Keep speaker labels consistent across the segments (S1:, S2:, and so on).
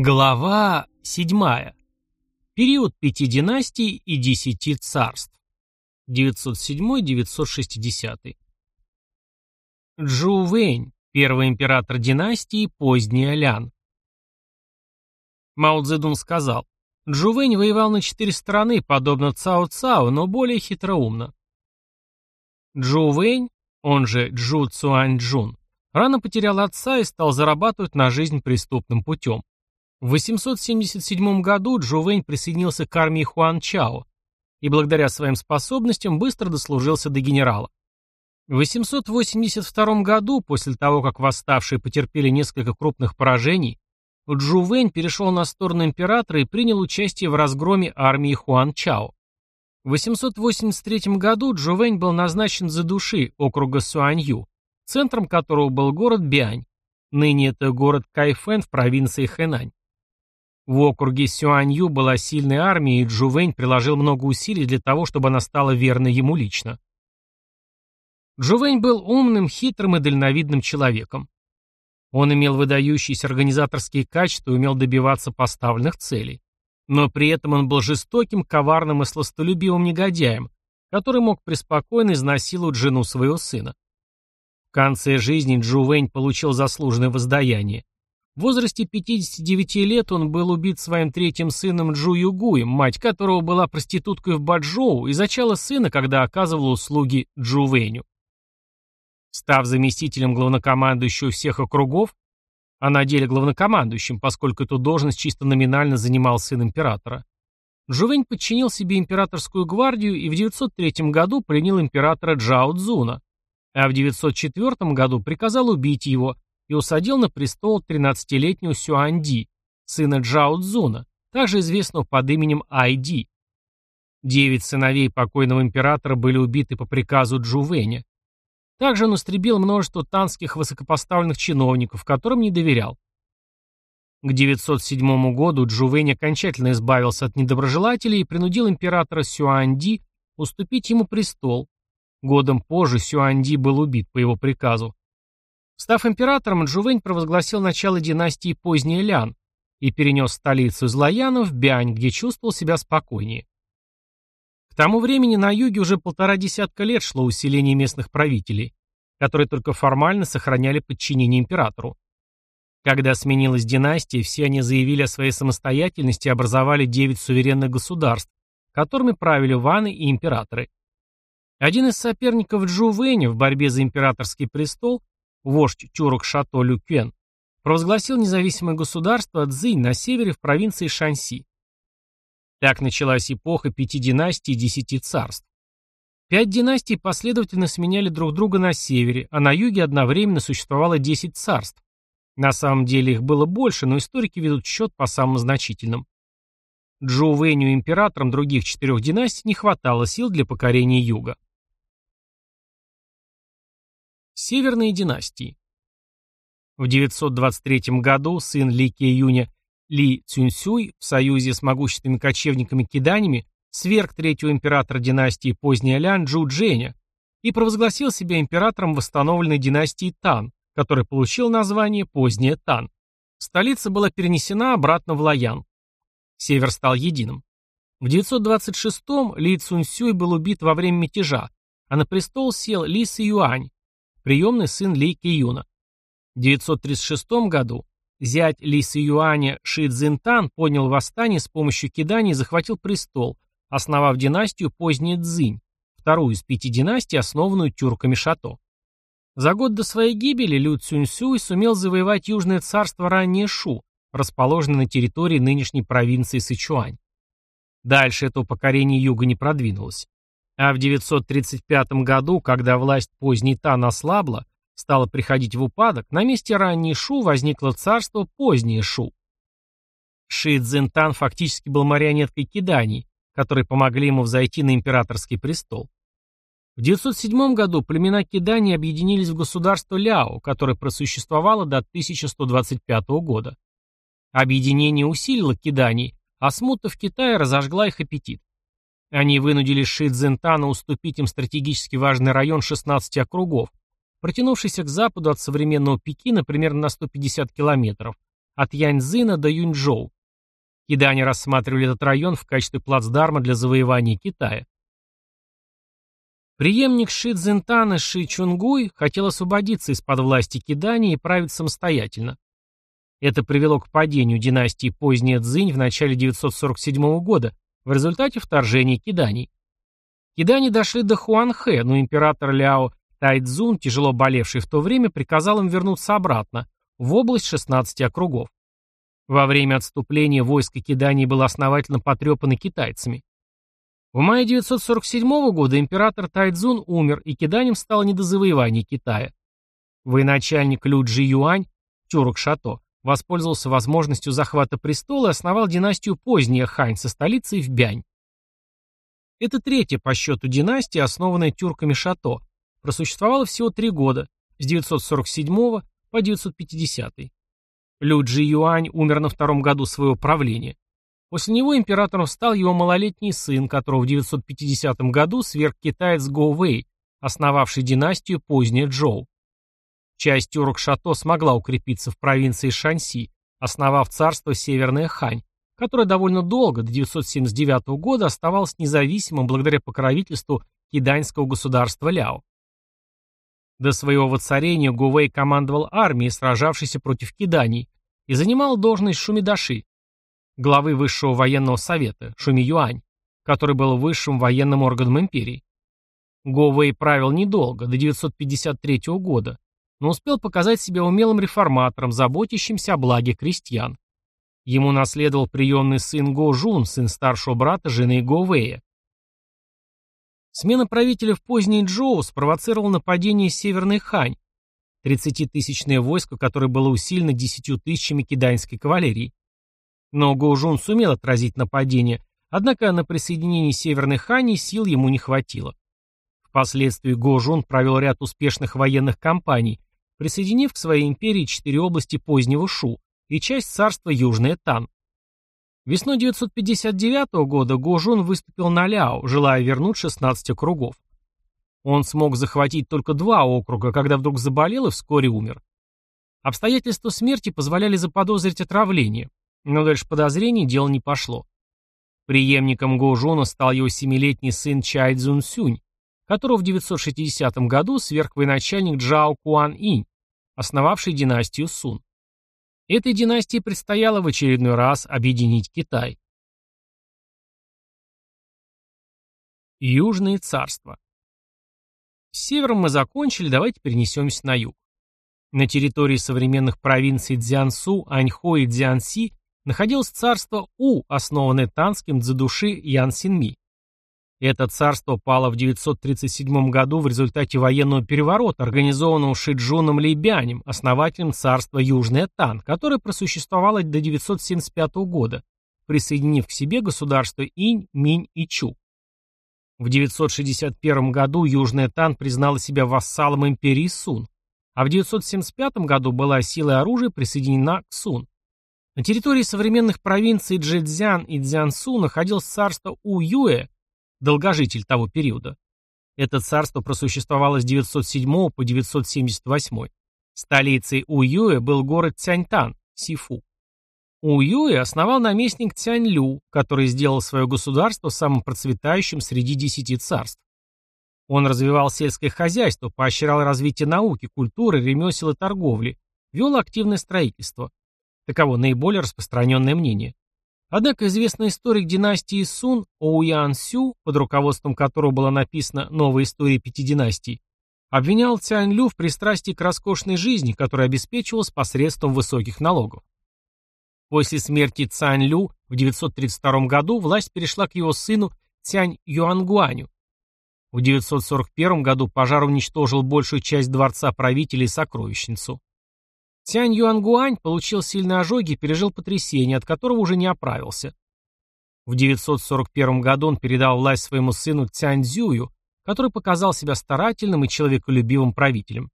S1: Глава 7. Период пяти династий и десяти царств. 907-960. Джу Вэнь, первый император династии, поздний Алян. Мао Цзэдун сказал, Джу Вэнь воевал на четыре стороны, подобно Цао Цао, но более хитроумно. Джу Вэнь, он же Джу Цуань Джун, рано потерял отца и стал зарабатывать на жизнь преступным путем. В 877 году Джу Вэнь присоединился к армии Хуан Чао и благодаря своим способностям быстро дослужился до генерала. В 882 году, после того, как восставшие потерпели несколько крупных поражений, Джу Вэнь перешел на сторону императора и принял участие в разгроме армии Хуан Чао. В 883 году Джу Вэнь был назначен за души округа Суанью, центром которого был город Биань. Ныне это город Кайфэн в провинции Хэнань. В округе Сюанью была сильная армия, и Джувэнь приложил много усилий для того, чтобы она стала верной ему лично. Джувэнь был умным, хитрым и дальновидным человеком. Он имел выдающиеся организаторские качества и умел добиваться поставленных целей. Но при этом он был жестоким, коварным и сластолюбивым негодяем, который мог преспокойно изнасиловать жену своего сына. В конце жизни Джувэнь получил заслуженное воздаяние. В возрасте 59 лет он был убит своим третьим сыном Джу Югуем, мать которого была проституткой в Баджоу и зачала сына, когда оказывала услуги Джу Вэню. Став заместителем главнокомандующего всех округов, а на деле главнокомандующим, поскольку эту должность чисто номинально занимал сын императора, Джувень подчинил себе императорскую гвардию и в 903 году пленил императора Джао Цзуна, а в 904 году приказал убить его – и усадил на престол 13-летнего Сюанди, сына Джао Цзуна, также известного под именем Айди. Девять сыновей покойного императора были убиты по приказу Джу Вэня. Также он истребил множество танских высокопоставленных чиновников, которым не доверял. К 907 году Джу Вэнь окончательно избавился от недоброжелателей и принудил императора Сюанди уступить ему престол. Годом позже Сюанди был убит по его приказу. Став императором, Джувень провозгласил начало династии Поздний Лян и перенес столицу из Лаяна в Бянь, где чувствовал себя спокойнее. К тому времени на юге уже полтора десятка лет шло усиление местных правителей, которые только формально сохраняли подчинение императору. Когда сменилась династия, все они заявили о своей самостоятельности и образовали девять суверенных государств, которыми правили ваны и императоры. Один из соперников Джу Вэня в борьбе за императорский престол вождь Тюрок-Шато Люкюен, провозгласил независимое государство Цзинь на севере в провинции Шанси. Так началась эпоха пяти династий и десяти царств. Пять династий последовательно сменяли друг друга на севере, а на юге одновременно существовало десять царств. На самом деле их было больше, но историки ведут счет по самым значительным. Джоу Вэню императорам других четырех династий не хватало сил для покорения юга. Северные династии. В 923 году сын Ли Кеюня Ли Цюньсюй в союзе с могущественными кочевниками-киданями сверг третьего императора династии Поздний Алян Джу Дженя и провозгласил себя императором восстановленной династии Тан, который получил название Поздняя Тан. Столица была перенесена обратно в Лаян. Север стал единым. В 926-м Ли Цуньсюй был убит во время мятежа, а на престол сел Ли Юань приемный сын Ли Киюна. В 936 году зять Ли Юаня Ши Цзинтан поднял восстание с помощью кидания и захватил престол, основав династию поздней Цзинь, вторую из пяти династий, основанную тюрками Шато. За год до своей гибели Лю Цюньсюй сумел завоевать южное царство раннее Шу, расположенное на территории нынешней провинции Сычуань. Дальше этого покорения юга не продвинулось. А в 935 году, когда власть поздней Тан ослабла, стала приходить в упадок, на месте ранней Шу возникло царство позднее Шу. Ши Цзинтан фактически был марионеткой киданий, которые помогли ему взойти на императорский престол. В 907 году племена Кидани объединились в государство Ляо, которое просуществовало до 1125 года. Объединение усилило Кидани, а смута в Китае разожгла их аппетит. Они вынудили Ши Цзинтана уступить им стратегически важный район 16 округов, протянувшийся к западу от современного Пекина примерно на 150 километров, от Яньцзина до Юньчжоу. Кидане рассматривали этот район в качестве плацдарма для завоевания Китая. Приемник Ши Цзинтана Ши Чунгуй хотел освободиться из-под власти Кидани и править самостоятельно. Это привело к падению династии поздняя Цзинь в начале 947 года в результате вторжения Киданий. Кидани дошли до Хуанхэ, но император Ляо Тайцзун, тяжело болевший в то время, приказал им вернуться обратно, в область 16 округов. Во время отступления войско Киданий было основательно потрепано китайцами. В мае 947 года император Тайцзун умер, и киданем стало не до завоевания Китая. Военачальник Лю Джи Юань, тюрок Шато, воспользовался возможностью захвата престола и основал династию поздняя Хань со столицей в Бянь. Это третья по счету династия, основанная тюрками Шато, просуществовала всего три года, с 947 по 950. Лю Джи Юань умер на втором году своего правления. После него императором стал его малолетний сын, которого в 950 году сверг китаец Го Вэй, основавший династию поздняя Джоу. Часть тюрок-шато смогла укрепиться в провинции Шанси, основав царство Северная Хань, которое довольно долго, до 979 года, оставалось независимым благодаря покровительству киданьского государства Ляо. До своего воцарения Гувей командовал армией, сражавшейся против киданий, и занимал должность Шумидаши, главы Высшего военного совета, Шуми Юань, который был высшим военным органом империи. Го Вэй правил недолго, до 953 года, но успел показать себя умелым реформатором, заботящимся о благе крестьян. Ему наследовал приемный сын Го Жун, сын старшего брата жены Го Вэя. Смена правителя в поздний Джоу спровоцировала нападение Северной Хань, 30-тысячное войско, которое было усилено 10 тысячами киданьской кавалерии. Но Гоужун сумел отразить нападение, однако на присоединение Северной Хани сил ему не хватило. Впоследствии Гоужун провел ряд успешных военных кампаний, присоединив к своей империи четыре области позднего Шу и часть царства Южная Тан. Весной 959 года Гожун выступил на Ляо, желая вернуть 16 округов. Он смог захватить только два округа, когда вдруг заболел и вскоре умер. Обстоятельства смерти позволяли заподозрить отравление, но дальше подозрений дело не пошло. Преемником Гоужуна стал его семилетний сын Чай Цзун Сюнь, которого в 960 году сверг военачальник Джао Куан Инь, основавший династию Сун. Этой династии предстояло в очередной раз объединить Китай. Южные царства. С севером мы закончили, давайте перенесемся на юг. На территории современных провинций Цзянсу, Аньхо и Цзянси находилось царство У, основанное танским дзадуши Ян Синми. Это царство пало в 937 году в результате военного переворота, организованного Шиджуном Лейбянем, основателем царства Южная Тан, которое просуществовало до 975 года, присоединив к себе государства Инь, Минь и Чу. В 961 году Южная Тан признала себя вассалом империи Сун, а в 975 году была силой оружия присоединена к Сун. На территории современных провинций Джэцзян и Цзянсу находилось царство У-Юэ, долгожитель того периода. Это царство просуществовало с 907 по 978. Столицей У-Юэ был город Цяньтан, Сифу. У-Юэ основал наместник Цянь-Лю, который сделал свое государство самым процветающим среди десяти царств. Он развивал сельское хозяйство, поощрял развитие науки, культуры, ремесел и торговли, вел активное строительство. Таково наиболее распространенное мнение. Однако известный историк династии Сун Оуян Сю, под руководством которого была написана «Новая история пяти династий», обвинял Цянь Лю в пристрастии к роскошной жизни, которая обеспечивалась посредством высоких налогов. После смерти Цянь Лю в 932 году власть перешла к его сыну Цянь Юангуаню. В 941 году пожар уничтожил большую часть дворца правителей и сокровищницу. Цянь Юангуань получил сильные ожоги и пережил потрясение, от которого уже не оправился. В 941 году он передал власть своему сыну Цянь Цзюю, который показал себя старательным и человеколюбивым правителем.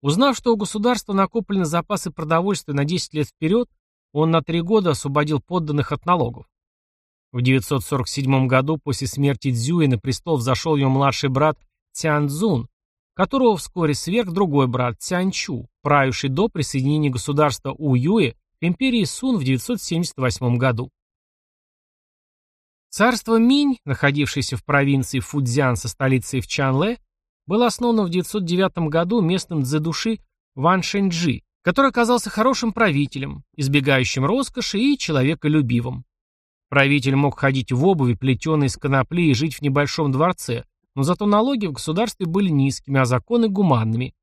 S1: Узнав, что у государства накоплены запасы продовольствия на 10 лет вперед, он на три года освободил подданных от налогов. В 947 году после смерти Цзюя на престол взошел его младший брат Цян Цзун, которого вскоре сверг другой брат Цянчу, правивший до присоединения государства Уюэ к империи Сун в 978 году. Царство Минь, находившееся в провинции Фудзян со столицей в Чанле, было основано в 909 году местным дзэдуши Ван Шэньджи, который оказался хорошим правителем, избегающим роскоши и человеколюбивым. Правитель мог ходить в обуви, плетеной из конопли, и жить в небольшом дворце, но зато налоги в государстве были низкими, а законы гуманными.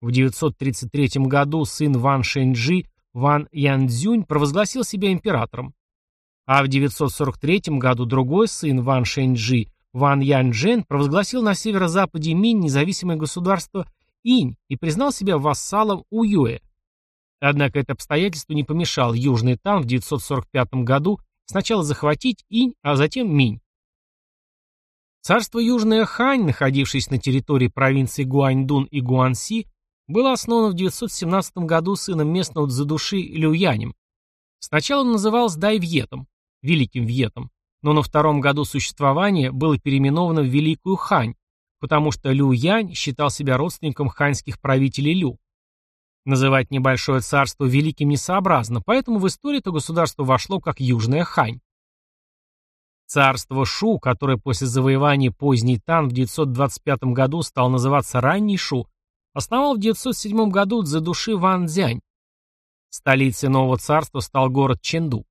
S1: В 933 году сын Ван Шэньджи, Ван Янцзюнь, провозгласил себя императором. А в 943 году другой сын Ван Шэньджи, Ван Янчжэн, провозгласил на северо-западе Минь независимое государство Инь и признал себя вассалом Уюэ. Однако это обстоятельство не помешало Южный Тан в 945 году сначала захватить Инь, а затем Минь. Царство Южная Хань, находившееся на территории провинций Гуаньдун и Гуанси, было основано в 917 году сыном местного Цзэдуши Люянем. Сначала он назывался Дайвьетом, Великим Вьетом, но на втором году существования было переименовано в Великую Хань, потому что Лю Янь считал себя родственником ханьских правителей Лю. Называть небольшое царство великим несообразно, поэтому в историю это государство вошло как Южная Хань. Царство Шу, которое после завоевания поздней Тан в 925 году стало называться Ранний Шу, основал в 907 году Цзэдуши Ван Цзянь. Столицей нового царства стал город Чэнду.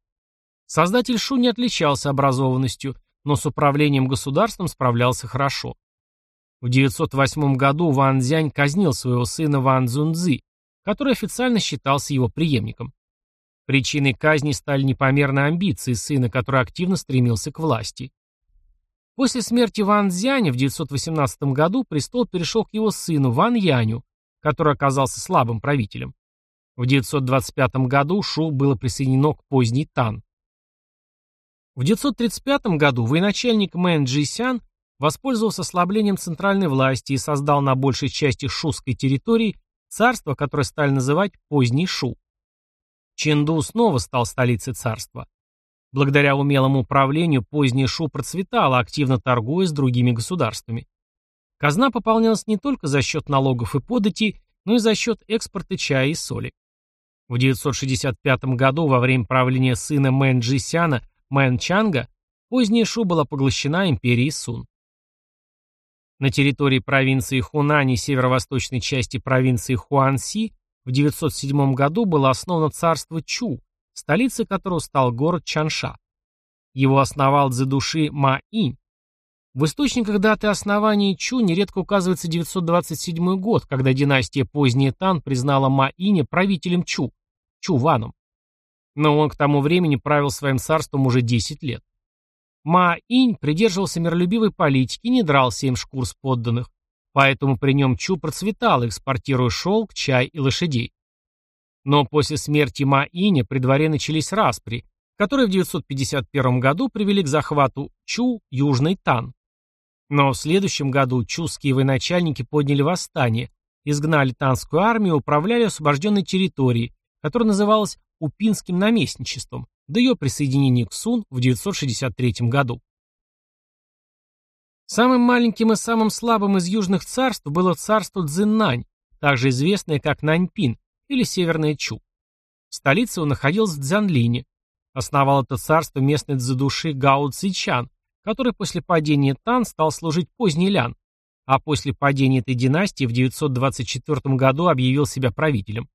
S1: Создатель Шу не отличался образованностью, но с управлением государством справлялся хорошо. В 908 году Ван Цзянь казнил своего сына Ван Цзунцзы, который официально считался его преемником. Причиной казни стали непомерные амбиции сына, который активно стремился к власти. После смерти Ван Цзяня в 918 году престол перешел к его сыну Ван Яню, который оказался слабым правителем. В 925 году Шу было присоединено к поздней Тан. В 935 году военачальник Мэн Джисян воспользовался ослаблением центральной власти и создал на большей части шузской территории царство, которое стали называть Поздний Шу. Ченду снова стал столицей царства. Благодаря умелому управлению поздний Шу процветала, активно торгуя с другими государствами. Казна пополнялась не только за счет налогов и податей, но и за счет экспорта чая и соли. В 965 году, во время правления сына Мэн Чжисяна Мэн Чанга, поздняя Шу была поглощена империей Сун. На территории провинции Хунань и северо-восточной части провинции Гуанси в 907 году было основано царство Чу, столицей которого стал город Чанша. Его основал Цзэдуши Ма-Инь. В источниках даты основания Чу нередко указывается 927 год, когда династия поздняя Тан признала Ма-Иня правителем Чу, Чу-Ваном но он к тому времени правил своим царством уже 10 лет. Ма-Инь придерживался миролюбивой политики и не драл семь шкур с подданных, поэтому при нем Чу процветал, экспортируя шелк, чай и лошадей. Но после смерти Ма-Иня при дворе начались распри, которые в 951 году привели к захвату Чу Южный Тан. Но в следующем году чуские военачальники подняли восстание, изгнали танскую армию и управляли освобожденной территорией, которая называлась Упинским наместничеством до ее присоединения к Сун в 963 году. Самым маленьким и самым слабым из южных царств было царство Цзиннань, также известное как Наньпин или Северная Чу. Столица его находилась в Цзянлине. Основал это царство местный дзадуши Гао Цичан, который после падения Тан стал служить поздний Лян, а после падения этой династии в 924 году объявил себя правителем.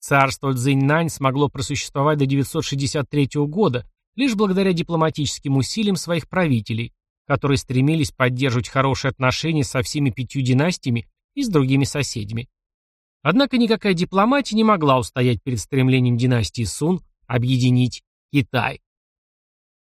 S1: Царство Цзиньнань смогло просуществовать до 963 года лишь благодаря дипломатическим усилиям своих правителей, которые стремились поддерживать хорошие отношения со всеми пятью династиями и с другими соседями. Однако никакая дипломатия не могла устоять перед стремлением династии Сун объединить Китай.